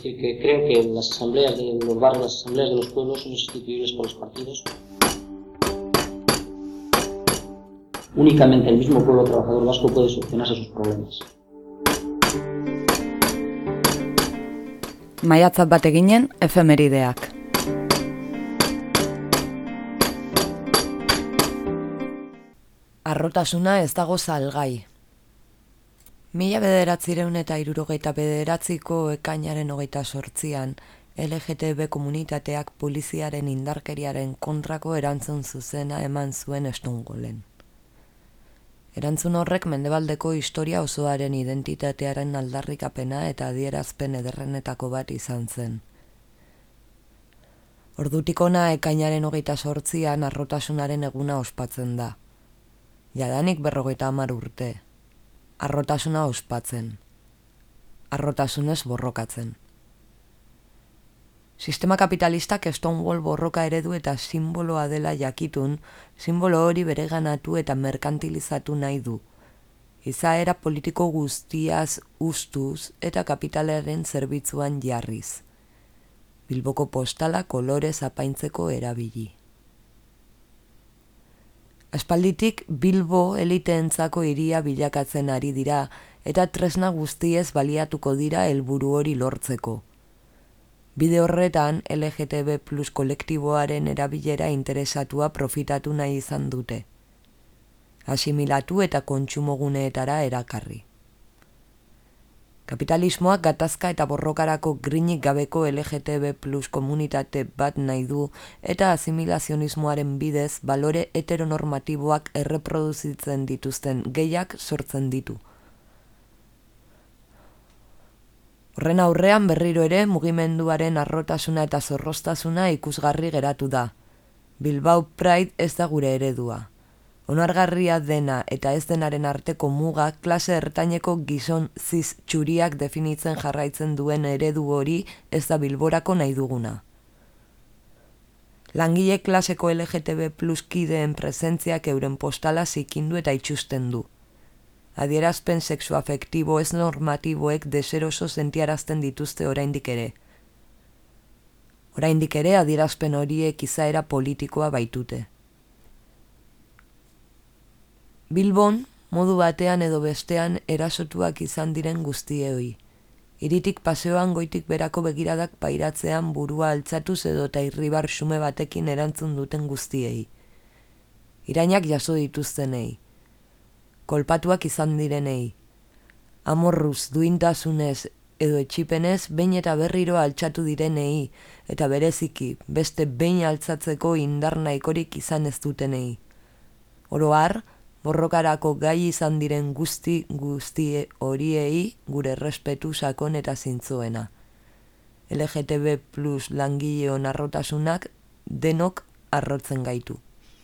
decir, que creo que las asambleas de los barrios, las asambleas de los pueblos son sustituibles por los partidos. Únicamente el mismo pueblo trabajador vasco puede solucionarse sus problemas. Maiatzat bat eginen, efemerideak. Arrotasuna ez dago salgai. Mila bederatzireun eta irurogeita bederatziko ekainaren hogeita sortzian, LGTB komunitateak poliziaren indarkeriaren kontrako erantzun zuzena eman zuen estungolen. Erantzun horrek mendebaldeko historia osoaren identitatearen aldarrikapena eta adierazpen ederrenetako bat izan zen. Ordutikona ekainaren hogeita sortzian arrotasunaren eguna ospatzen da. Jadanik berrogeita amar urte, arrotasuna ospatzen, arrotasunez borrokatzen. Sistema kapitalistak Stonewall borroka eredu eta simboloa dela jakitun, simbolo hori bereganatu eta merkantilizatu nahi du. Izaera politiko guztiaz ustuz eta kapitalaren zerbitzuan jarriz. Bilboko postala kolorez apaintzeko erabili. Aspalditik Bilbo eliteentzako iria bilakatzen ari dira eta tresna guztiez baliatuko dira helburu hori lortzeko. Bide horretan LGTB kolektiboaren erabilera interesatua profitatu nahi izan dute. Asimilatu eta kontsumoguneetara erakarri. Kapitalismoak gatazka eta borrokarako grinik gabeko LGTB plus komunitate bat nahi du eta asimilazionismoaren bidez balore heteronormatiboak erreproduzitzen dituzten gehiak sortzen ditu. Horren aurrean berriro ere mugimenduaren arrotasuna eta zorrostasuna ikusgarri geratu da. Bilbao Pride ez da gure eredua onargarria dena eta ez denaren arteko muga klase ertaineko gizon ziz txuriak definitzen jarraitzen duen eredu hori ez da bilborako nahi duguna. Langile klaseko LGTB plus kideen presentziak euren postala zikindu eta itxusten du. Adierazpen sexuafektibo ez normatiboek deseroso sentiarazten dituzte oraindik ere. Oraindik ere adierazpen horiek izaera politikoa baitute. Bilbon, modu batean edo bestean erasotuak izan diren guztiei. Iritik paseoan goitik berako begiradak pairatzean burua altzatuz edo eta irribar sume batekin erantzun duten guztiei. Irainak jaso dituztenei. Kolpatuak izan direnei. Amorruz, duintasunez edo etxipenez, bain eta berriro altxatu direnei, eta bereziki, beste bain altzatzeko indar nahikorik izan ez dutenei. Oroar, borrokarako gai izan diren guzti guztie horiei gure respetu sakon eta zintzuena. LGTB plus langile arrotasunak denok arrotzen gaitu.